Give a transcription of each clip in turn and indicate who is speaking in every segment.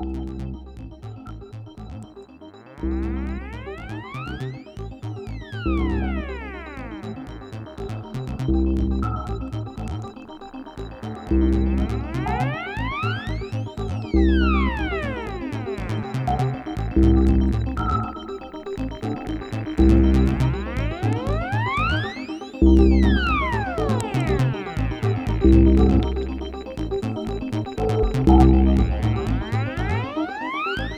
Speaker 1: Musik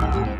Speaker 1: Bam.